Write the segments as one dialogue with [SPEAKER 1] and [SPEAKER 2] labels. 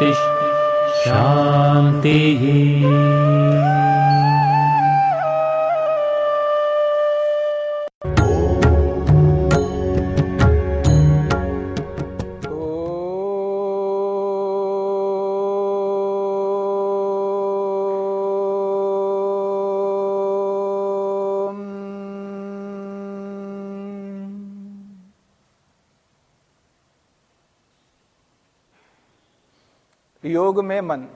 [SPEAKER 1] शान्तिः शान्तिः
[SPEAKER 2] योग में मन।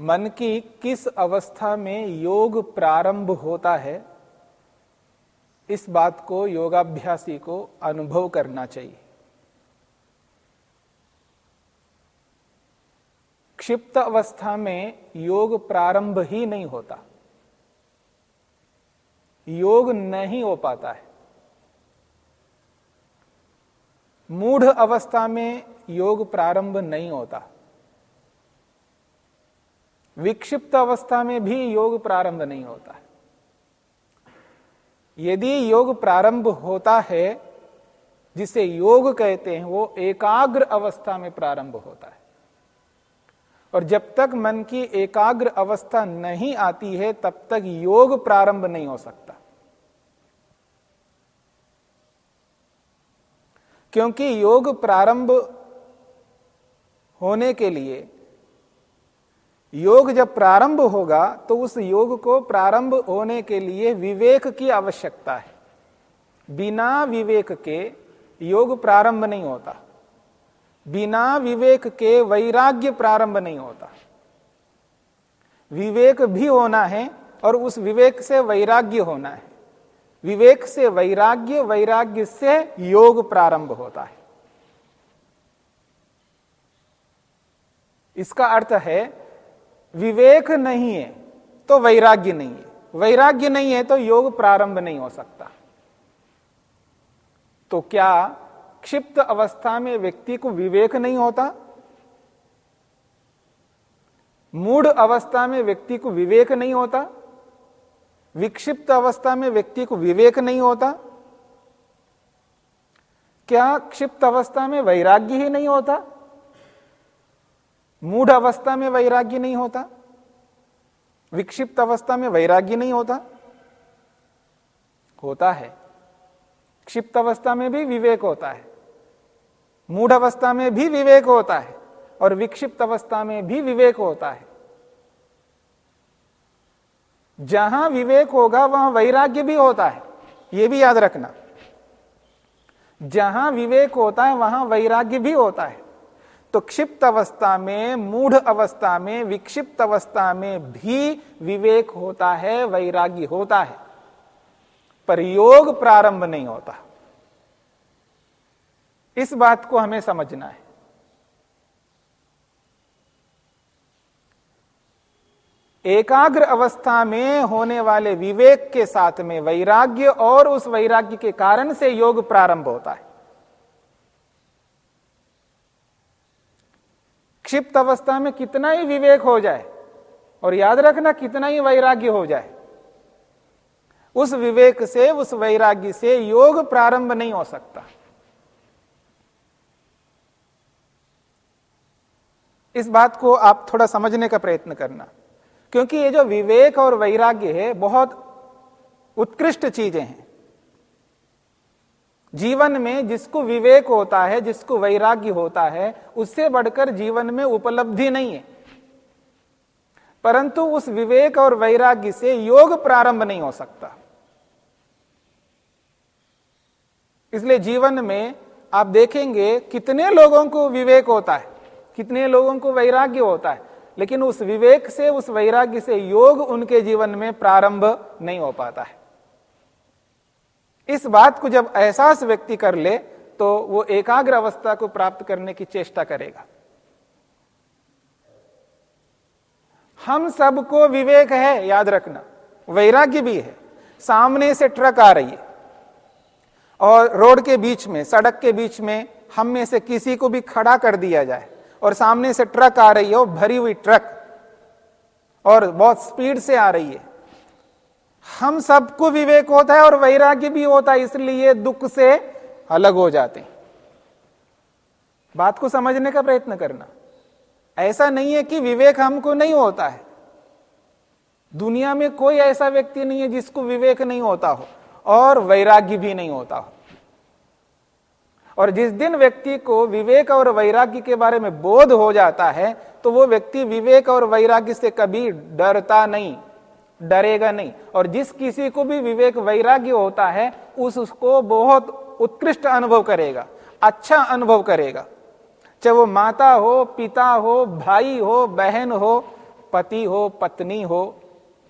[SPEAKER 2] मन की किस अवस्था में योग प्रारंभ होता है, इस बात को योगाभ्यासी को अनुभव करना चाहिए। क्षिप्त अवस्था में योग प्रारंभ ही नहीं होता। योग नहीं हो पाता है। मूढ़ अवस्था में योग प्रारंभ नहीं होता। विक्षिप्त अवस्था में भी योग प्रारंभ नहीं होता। यदि योग प्रारंभ होता है, जिसे योग कहते हैं, वो एकाग्र अवस्था में प्रारंभ होता है। और जब तक मन की एकाग्र अवस्था नहीं आती है, तब तक योग प्रारंभ नहीं हो सकता। क्योंकि योग प्रारंभ होने के लिए, योग जब प्रारंभ होगा तो उस योग को प्रारंभ होने के लिए विवेक की आवश्यकता है। बिना विवेक के योग प्रारंभ नहीं होता। बिना विवेक के वैराग्य प्रारंभ नहीं होता। विवेक भी होना है और उस विवेक से वैराग्य होना है। विवेक से, वैराग्य वैराग्य से योग प्रारंभ होता है। इसका अर्थ है, विवेक नहीं है तो वैराग्य नहीं है। वैराग्य नहीं है तो योग प्रारंभ नहीं हो सकता। तो क्या क्षिप्त अवस्था में व्यक्ति को विवेक नहीं होता? मूढ़ अवस्था में व्यक्ति को विवेक नहीं होता? विक्षिप्त अवस्था में व्यक्ति को विवेक नहीं होता। क्या क्षिप्त अवस्था में वैराग्य ही नहीं होता? मूढ़ अवस्था में वैराग्य नहीं होता। विक्षिप्त अवस्था में वैराग्य नहीं होता। होता है। क्षिप्त अवस्था में भी विवेक होता है। मूढ़ अवस्था में भी विवेक होता है और विक्षिप्त अवस्था में भी विवेक होता है। जहाँ विवेक होगा, वहाँ वैराग्य भी होता है। यह भी याद रखना। जहाँ विवेक होता है, वहाँ वैराग्य भी होता है। तो क्षिप्त अवस्था में, मूढ़ अवस्था में, विक्षिप्त अवस्था में भी विवेक होता है, वैराग्य होता है। पर योग प्रारंभ नहीं होता। इस बात को हमें समझना है। एकाग्र अवस्था में होने वाले विवेक के साथ में वैराग्य और उस वैराग्य के कारण से योग प्रारंभ होता है। क्षिप्त अवस्था में कितना ही विवेक हो जाए और याद रखना कितना ही वैराग्य हो जाए, उस विवेक से, उस वैराग्य से योग प्रारंभ नहीं हो सकता। इस बात को आप थोड़ा समझने का प्रयत्न करना। क्योंकि ये जो विवेक और वैराग्य है, बहुत उत्कृष्ट चीज़ें हैं। जीवन में जिसको विवेक होता है, जिसको वैराग्य होता है, उससे बढ़कर जीवन में उपलब्धि नहीं है। परंतु उस विवेक और वैराग्य से योग प्रारंभ नहीं हो सकता। इसलिए जीवन में आप देखेंगे कितने लोगों को विवेक होता है, कितने लोगों को वैराग्य होता है। लेकिन उस विवेक से, उस वैराग्य से योग उनके जीवन में प्रारंभ नहीं हो पाता है। इस बात को जब एहसास व्यक्ति कर ले तो वो एकाग्र अवस्था को प्राप्त करने की चेष्टा करेगा। हम सबको विवेक है, याद रखना। वैराग्य भी है। सामने से ट्रक आ रही है। और रोड के बीच में, सड़क के बीच में, हम में से किसी को भी खड़ा कर दिया जाए। और सामने से ट्रक आ रही है भरी हुई ट्रक। और बहुत स्पीड से आ रही है। हम सबको विवेक होता है और वैराग्य भी होता है, इसलिए दुख से अलग हो जाते हैं। बात को समझने का प्रयत्न करना। ऐसा नहीं है कि विवेक हमको नहीं होता है। दुनिया में कोई ऐसा व्यक्ति नहीं है जिसको विवेक नहीं होता हो और वैराग्य भी नहीं होता हो। और जिस दिन व्यक्ति को विवेक और वैराग्य के बारे में बोध हो जाता है तो वो व्यक्ति विवेक और वैराग्य से कभी डरता नहीं, डरेगा नहीं। और जिस किसी को भी विवेक वैराग्य होता है, उस उसको बहुत उत्कृष्ट अनुभव करेगा अच्छा अनुभव करेगा। चाहे वो माता हो, पिता हो, भाई हो, बहन हो, पति हो, पत्नी हो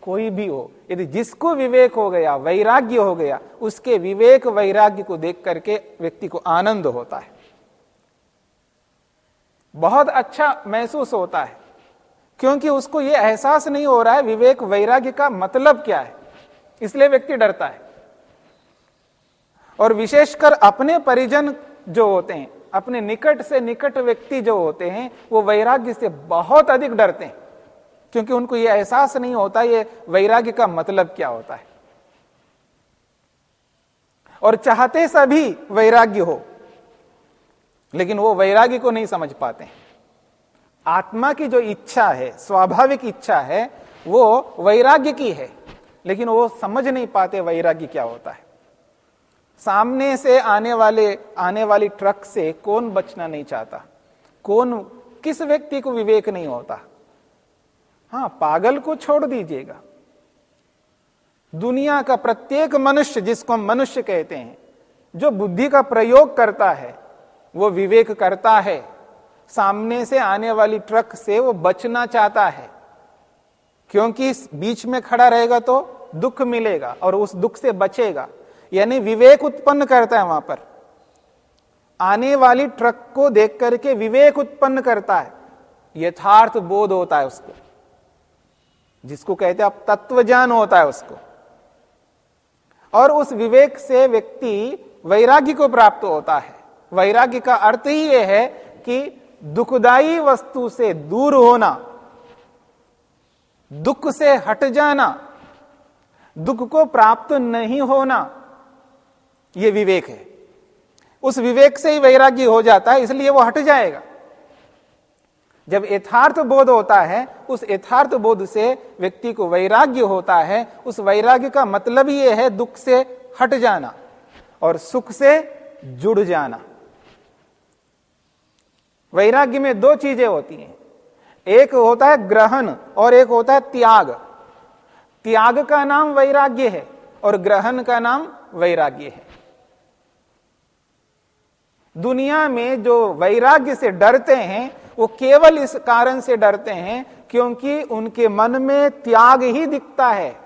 [SPEAKER 2] कोई भी हो, यदि जिसको विवेक हो गया, वैराग्य हो गया, उसके विवेक वैराग्य को देख करके व्यक्ति को आनंद होता है। बहुत अच्छा महसूस होता है, क्योंकि उसको यह एहसास नहीं हो रहा है विवेक वैराग्य का मतलब क्या है। इसलिए व्यक्ति डरता है। और विशेषकर अपने परिजन जो होते हैं, अपने निकट से निकट व्यक्ति जो होते हैं, वो वैराग्य से बहुत अधिक डरते हैं। क्योंकि उनको यह एहसास नहीं होता, ये वैराग्य का मतलब क्या होता है? और चाहते सभी वैराग्य हो, लेकिन वो वैराग्य को नहीं समझ पाते आत्मा की जो इच्छा है, स्वाभाविक इच्छा है, वो वैराग्य की है, लेकिन वो समझ नहीं पाते वैराग्य क्या होता है। सामने से आने वाले, आने वाली ट्रक से कौन बचना नहीं चाहता? कौन, किस व्यक्ति को विवेक नहीं होता? हाँ पागल को छोड़ दीजिएगा। दुनिया का प्रत्येक मनुष्य, जिसको हम मनुष्य कहते हैं, जो बुद्धि का प्रयोग करता है, वो विवेक करता है। सामने से आने वाली ट्रक से वो बचना चाहता है। क्योंकि बीच में खड़ा रहेगा तो दुख मिलेगा और उस दुख से बचेगा। यानी विवेक उत्पन्न करता है वहाँ पर। आने वाली ट्रक को देख करके विवेक उत्पन्न करता है। यथार्थ बोध होता है उसको। जिसको कहते हैं, अब तत्व ज्ञान होता है उसको। और उस विवेक से व्यक्ति वैराग्य को प्राप्त होता है। वैराग्य का अर्थ ही यह है कि दुखदाई वस्तु से दूर होना, दुख से हट जाना, दुख को प्राप्त नहीं होना यह विवेक है। उस विवेक से ही वैराग्य हो जाता है, इसलिए वो हट जाएगा। जब यथार्थ बोध होता है, उस यथार्थ बोध से व्यक्ति को वैराग्य होता है। उस वैराग्य का मतलब ही है दुख से हट जाना और सुख से जुड़ जाना। वैराग्य में दो चीज़ें होती हैं। एक होता है ग्रहण और एक होता है त्याग। त्याग का नाम वैराग्य है और ग्रहण का नाम वैराग्य है। दुनिया में जो वैराग्य से डरते हैं वो केवल इस कारण से डरते हैं क्योंकि उनके मन में त्याग ही दिखता है।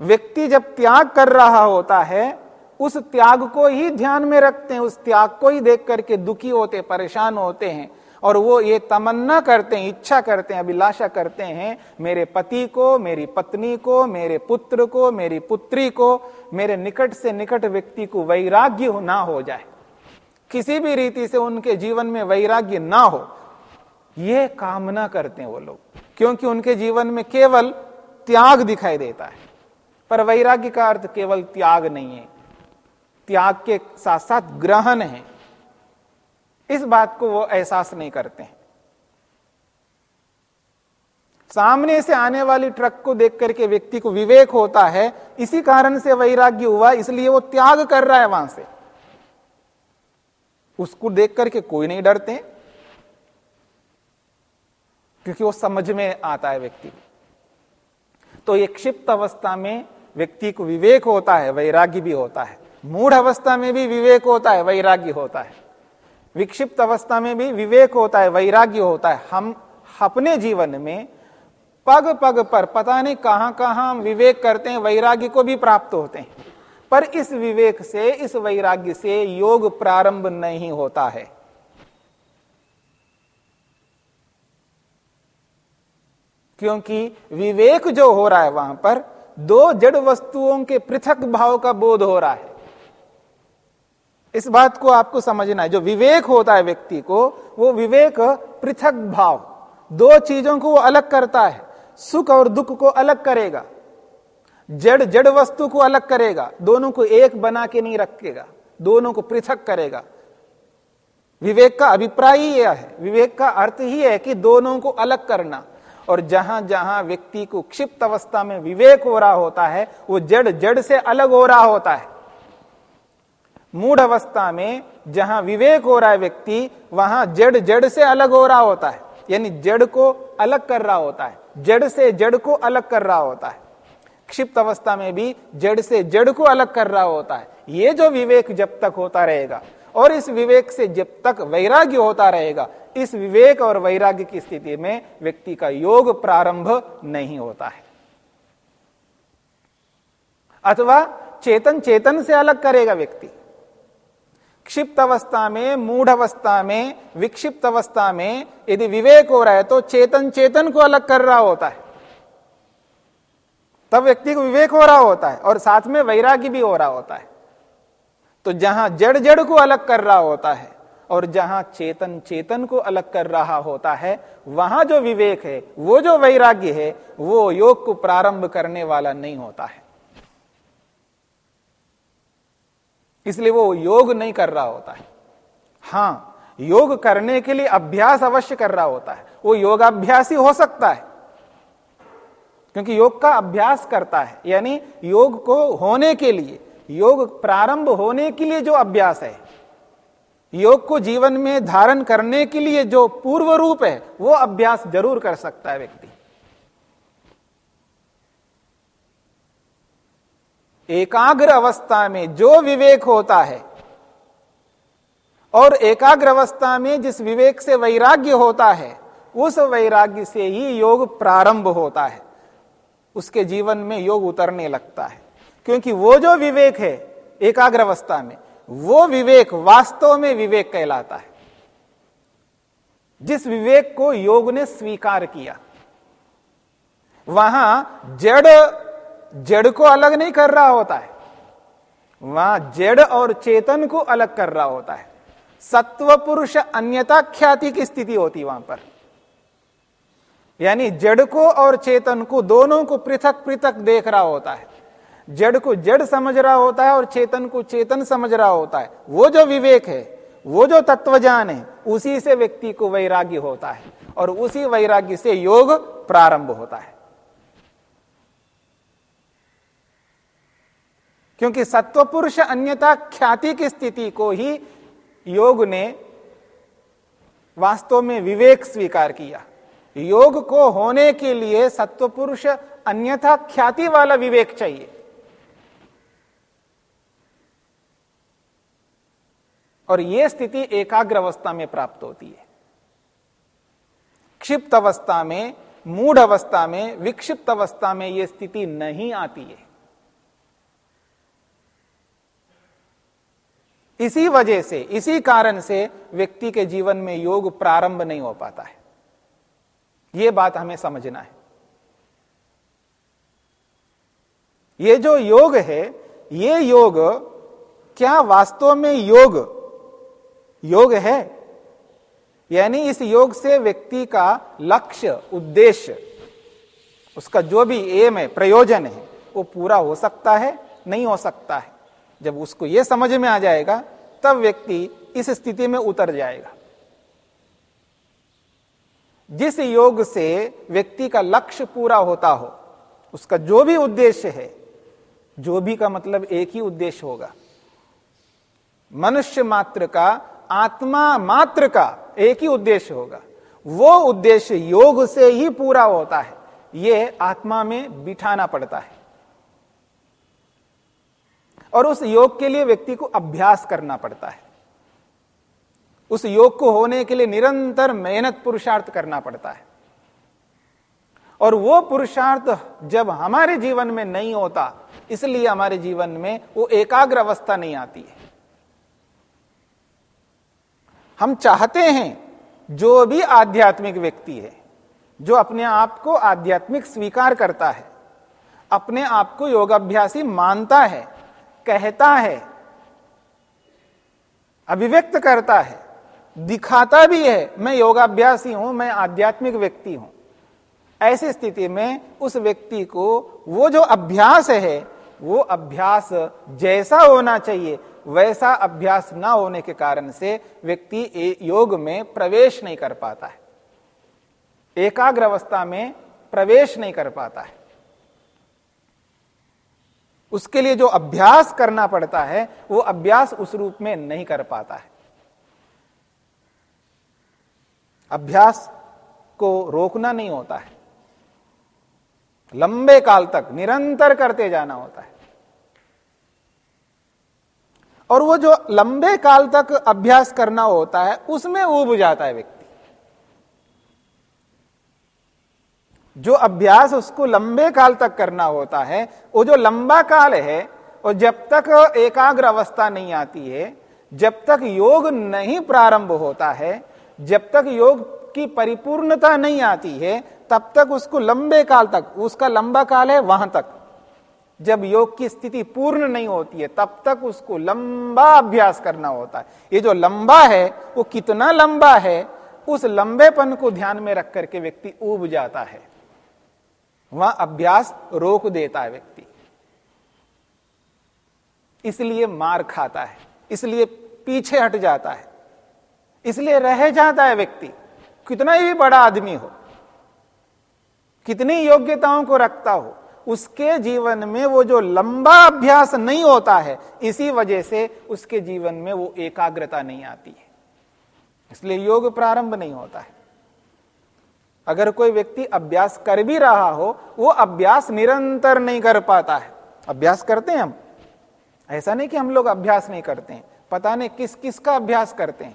[SPEAKER 2] व्यक्ति जब त्याग कर रहा होता है, उस त्याग को ही ध्यान में रखते हैं, उस त्याग को ही देख करके दुखी होते, परेशान होते हैं और वो ये तमन्ना करते हैं, इच्छा करते हैं, अभिलाषा करते हैं, मेरे पति को, मेरी पत्नी को, मेरे पुत्र को, मेरी पुत्री को, मेरे निकट से निकट व्यक्ति को वैराग्य ना हो जाए। किसी भी रीति से उनके जीवन में वैराग्य ना हो यह कामना करते हैं वो लोग। क्योंकि उनके जीवन में केवल त्याग दिखाई देता है। पर वैराग्य का अर्थ केवल त्याग नहीं है। त्याग के साथ साथ ग्रहण है। इस बात को वो एहसास नहीं करते हैं। सामने से आने वाली ट्रक को देख करके व्यक्ति को विवेक होता है, इसी कारण से वैराग्य हुआ, इसलिए वो त्याग कर रहा है वहाँ से। उसको देख करके कोई नहीं डरते, क्योंकि वो समझ में आता है व्यक्ति। तो एक क्षिप्त अवस्था में व्यक्ति को विवेक होता है, वैराग्य भी होता है। मूढ़ अवस्था में भी विवेक होता है, वैराग्य होता है। विक्षिप्त अवस्था में भी विवेक होता है, वैराग्य होता है। हम अपने जीवन में पग पग पर पता नहीं कहाँ कहाँ हम विवेक करते हैं, वैराग्य को भी प्राप्त होते हैं। पर इस विवेक से, इस वैराग्य से योग प्रारंभ नहीं होता है। क्योंकि विवेक जो हो रहा है वहाँ पर, दो जड़ वस्तुओं के पृथक भाव का बोध हो रहा है। इस बात को आपको समझना है। जो विवेक होता है व्यक्ति को, वो विवेक पृथक भाव, दो चीज़ों को वो अलग करता है। सुख और दुख को अलग करेगा। जड़ जड़ वस्तु को अलग करेगा, दोनों को एक बना के नहीं रखेगा, दोनों को पृथक करेगा। विवेक का अभिप्राय ही यह है, विवेक का अर्थ ही है कि दोनों को अलग करना। और जहाँ जहाँ व्यक्ति को क्षिप्त अवस्था में विवेक हो रहा होता है, वो जड़ जड़ से अलग हो रहा होता है। मूढ़ अवस्था में जहाँ विवेक हो रहा है व्यक्ति, वहाँ जड़ जड़ से अलग हो रहा होता है। यानी जड़ को अलग कर रहा होता है, जड़ से जड़ को अलग कर रहा होता है। क्षिप्त अवस्था में भी जड़ से जड़ को अलग कर रहा होता है। ये जो विवेक जब तक होता रहेगा, और इस विवेक से जब तक वैराग्य होता रहेगा, इस विवेक और वैराग्य की स्थिति में व्यक्ति का योग प्रारंभ नहीं होता है। अथवा चेतन चेतन से अलग करेगा व्यक्ति। क्षिप्त अवस्था में, मूढ़ अवस्था में, विक्षिप्त अवस्था में यदि विवेक हो रहा है तो चेतन चेतन को अलग कर रहा होता है। तब व्यक्ति को विवेक हो रहा होता है और साथ में वैराग्य भी हो रहा होता है। तो जहाँ जड़ जड़ को अलग कर रहा होता है और जहाँ चेतन चेतन को अलग कर रहा होता है, वहाँ जो विवेक है, वो जो वैराग्य है, वो योग को प्रारंभ करने वाला नहीं होता है। इसलिए वो योग नहीं कर रहा होता है। हाँ, योग करने के लिए अभ्यास अवश्य कर रहा होता है। वो योगाभ्यास ही हो सकता है। क्योंकि योग का अभ्यास करता है, यानी योग को होने के लिए, योग प्रारंभ होने के लिए जो अभ्यास है, योग को जीवन में धारण करने के लिए जो पूर्व रूप है, वो अभ्यास ज़रूर कर सकता है व्यक्ति। एकाग्र अवस्था में जो विवेक होता है, और एकाग्र अवस्था में जिस विवेक से वैराग्य होता है, उस वैराग्य से ही योग प्रारंभ होता है। उसके जीवन में योग उतरने लगता है। क्योंकि वो जो विवेक है एकाग्र अवस्था में, वो विवेक वास्तव में विवेक कहलाता है। जिस विवेक को योग ने स्वीकार किया, वहाँ जड़ जड़ को अलग नहीं कर रहा होता है। वहाँ जड़ और चेतन को अलग कर रहा होता है। सत्व पुरुष अन्यता ख्याति की स्थिति होती वहाँ पर। यानी जड़ को और चेतन को दोनों को पृथक पृथक देख रहा होता है। जड़ को जड़ समझ रहा होता है और चेतन को चेतन समझ रहा होता है। वो जो विवेक है, वो जो तत्वज्ञान है, उसी से व्यक्ति को वैराग्य होता है और उसी वैराग्य से योग प्रारंभ होता है। क्योंकि सत्व पुरुष अन्यता ख्याति की स्थिति को ही योग ने वास्तव में विवेक स्वीकार किया। योग को होने के लिए सत्व पुरुष अन्यथा ख्याति वाला विवेक चाहिए। और यह स्थिति एकाग्र अवस्था में प्राप्त होती है। क्षिप्त अवस्था में, मूढ़ अवस्था में, विक्षिप्त अवस्था में यह स्थिति नहीं आती है। इसी वजह से, इसी कारण से व्यक्ति के जीवन में योग प्रारंभ नहीं हो पाता है। यह बात हमें समझना है। ये जो योग है, ये योग क्या वास्तव में योग योग है? यानी इस योग से व्यक्ति का लक्ष्य, उद्देश्य, उसका जो भी एम है, प्रयोजन है, वो पूरा हो सकता है, नहीं हो सकता है। जब उसको यह समझ में आ जाएगा, तब व्यक्ति इस स्थिति में उतर जाएगा। जिस योग से व्यक्ति का लक्ष्य पूरा होता हो, उसका जो भी उद्देश्य है, जो भी का मतलब एक ही उद्देश्य होगा। मनुष्य मात्र का, आत्मा मात्र का एक ही उद्देश्य होगा। वो उद्देश्य योग से ही पूरा होता है। यह आत्मा में बिठाना पड़ता है। और उस योग के लिए व्यक्ति को अभ्यास करना पड़ता है। उस योग को होने के लिए निरंतर मेहनत पुरुषार्थ करना पड़ता है। और वो पुरुषार्थ जब हमारे जीवन में नहीं होता, इसलिए हमारे जीवन में वो एकाग्र अवस्था नहीं आती है। हम चाहते हैं जो भी आध्यात्मिक व्यक्ति है, जो अपने आप को आध्यात्मिक स्वीकार करता है, अपने आप को योगाभ्यासी मानता है, कहता है, अभिव्यक्त करता है दिखाता भी है, मैं योगाभ्यासी हूँ, मैं आध्यात्मिक व्यक्ति हूँ। ऐसी स्थिति में उस व्यक्ति को वो जो अभ्यास है, वो अभ्यास जैसा होना चाहिए, वैसा अभ्यास ना होने के कारण से व्यक्ति योग में प्रवेश नहीं कर पाता है। एकाग्र अवस्था में प्रवेश नहीं कर पाता है। उसके लिए जो अभ्यास करना पड़ता है, वो अभ्यास उस रूप में नहीं कर पाता है। अभ्यास को रोकना नहीं होता है। लंबे काल तक निरंतर करते जाना होता है। और वो जो लंबे काल तक अभ्यास करना होता है, उसमें उब जाता है व्यक्ति। जो अभ्यास उसको लंबे काल तक करना होता है, वो जो लंबा काल है और जब तक एकाग्र अवस्था नहीं आती है, जब तक योग नहीं प्रारंभ होता है जब तक योग की परिपूर्णता नहीं आती है, तब तक उसको लंबे काल तक, उसका लंबा काल है वहाँ तक। जब योग की स्थिति पूर्ण नहीं होती है, तब तक उसको लंबा अभ्यास करना होता है। ये जो लंबा है, वो कितना लंबा है, उस लंबेपन को ध्यान में रख करके व्यक्ति उब जाता है। वह अभ्यास रोक देता है व्यक्ति। इसलिए मार खाता है, इसलिए पीछे हट जाता है। इसलिए रह जाता है व्यक्ति। कितना ही बड़ा आदमी हो, कितनी योग्यताओं को रखता हो, उसके जीवन में वो जो लंबा अभ्यास नहीं होता है, इसी वजह से उसके जीवन में वो एकाग्रता नहीं आती है। इसलिए योग प्रारंभ नहीं होता है। अगर कोई व्यक्ति अभ्यास कर भी रहा हो, वो अभ्यास निरंतर नहीं कर पाता है। अभ्यास करते हैं हम। ऐसा नहीं कि हम लोग अभ्यास नहीं करते हैं। पता नहीं किस किस का अभ्यास करते हैं।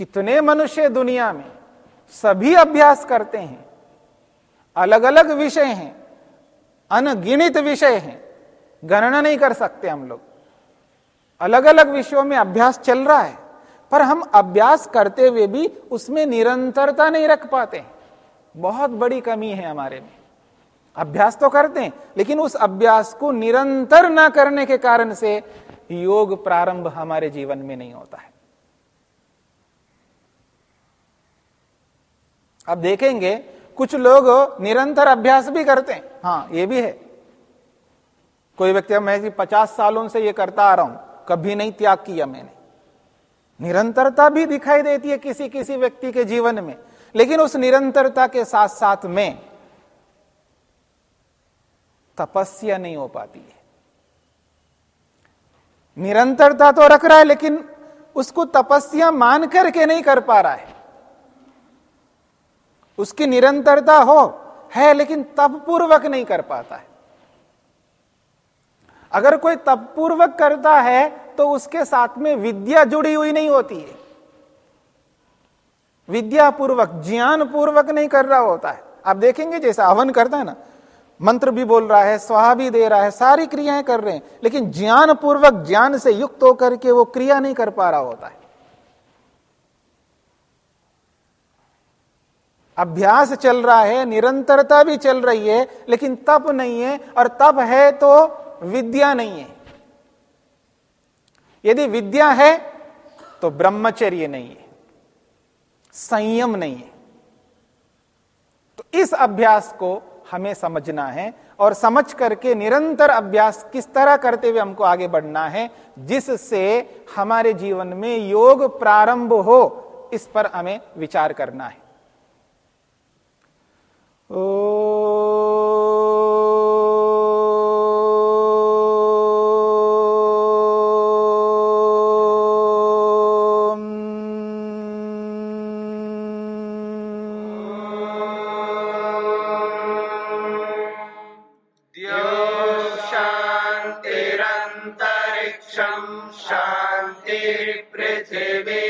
[SPEAKER 2] कितने मनुष्य दुनिया में सभी अभ्यास करते हैं अलग अलग विषय हैं, अनगिनित विषय हैं, गणना नहीं कर सकते हम लोग। अलग अलग विषयों में अभ्यास चल रहा है, पर हम अभ्यास करते हुए भी उसमें निरंतरता नहीं रख पाते बहुत बड़ी कमी है हमारे में। अभ्यास तो करते हैं, लेकिन उस अभ्यास को निरंतर ना करने के कारण से योग प्रारंभ हमारे जीवन में नहीं होता है। अब देखेंगे, कुछ लोग निरंतर अभ्यास भी करते हैं। हाँ ये भी है। कोई व्यक्ति मैं जी पचास सालों से ये करता आ रहा हूँ, कभी नहीं त्याग किया मैंने। निरंतरता भी दिखाई देती है किसी किसी व्यक्ति के जीवन में, लेकिन उस निरंतरता के साथ साथ में तपस्या नहीं हो पाती है। निरंतरता तो रख रहा है, लेकिन उसको तपस्या मान करके नहीं कर पा रहा है। उसकी निरंतरता हो, है, लेकिन तप पूर्वक नहीं कर पाता है। अगर कोई तप पूर्वक करता है तो उसके साथ में विद्या जुड़ी हुई नहीं होती है। विद्या पूर्वक ज्ञान पूर्वक नहीं कर रहा होता है। आप देखेंगे, जैसा हवन करता है ना, मंत्र भी बोल रहा है, स्वाहा भी दे रहा है, सारी क्रियाएँ कर रहे हैं, लेकिन ज्ञान पूर्वक ज्ञान से युक्त होकर के वो क्रिया नहीं कर पा रहा होता है। अभ्यास चल रहा है, निरंतरता भी चल रही है, लेकिन तप नहीं है, और तप है तो विद्या नहीं है। यदि विद्या है तो ब्रह्मचर्य नहीं है, संयम नहीं है। तो इस अभ्यास को हमें समझना है, और समझ करके निरंतर अभ्यास किस तरह करते हुए हमको आगे बढ़ना है, जिससे हमारे जीवन में योग प्रारंभ हो, इस पर हमें विचार करना है।
[SPEAKER 3] शान्तिरन्तरिक्षम् शान्ति ओषधयः